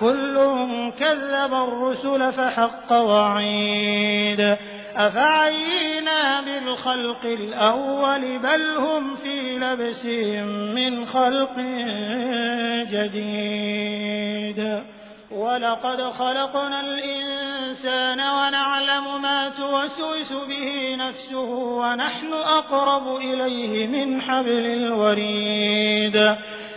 كل كذب الرسل فحق وعيد. أفعينا بالخلق الأول بل هم في لبس من خلق جديد. ولقد خلقنا الإنسان ونعلم ما توسوس به نفسه ونحن أقرب إليه من حبل الوريد.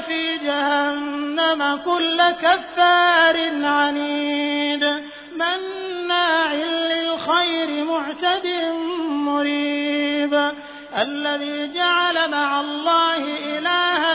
في جهنم كل كفار عنيد مناع للخير معتد مريب الذي جعل مع الله إلها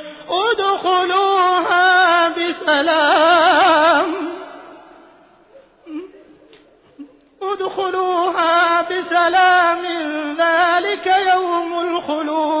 ادخلوها بسلام. ادخلوها من ذلك يوم الخلود.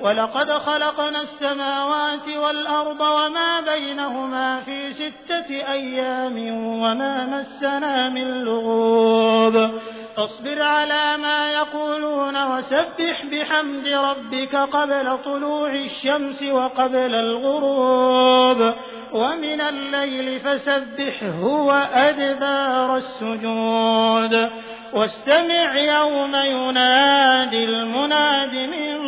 ولقد خلقنا السماوات والأرض وما بينهما في ستة أيام وما مسنا من لغوب. فاصبر على ما يقولون وسبح بحمد ربك قبل طلوع الشمس وقبل الغروب. ومن الليل فسبحه وأدبار السجود. واستمع يوم ينادي المناد من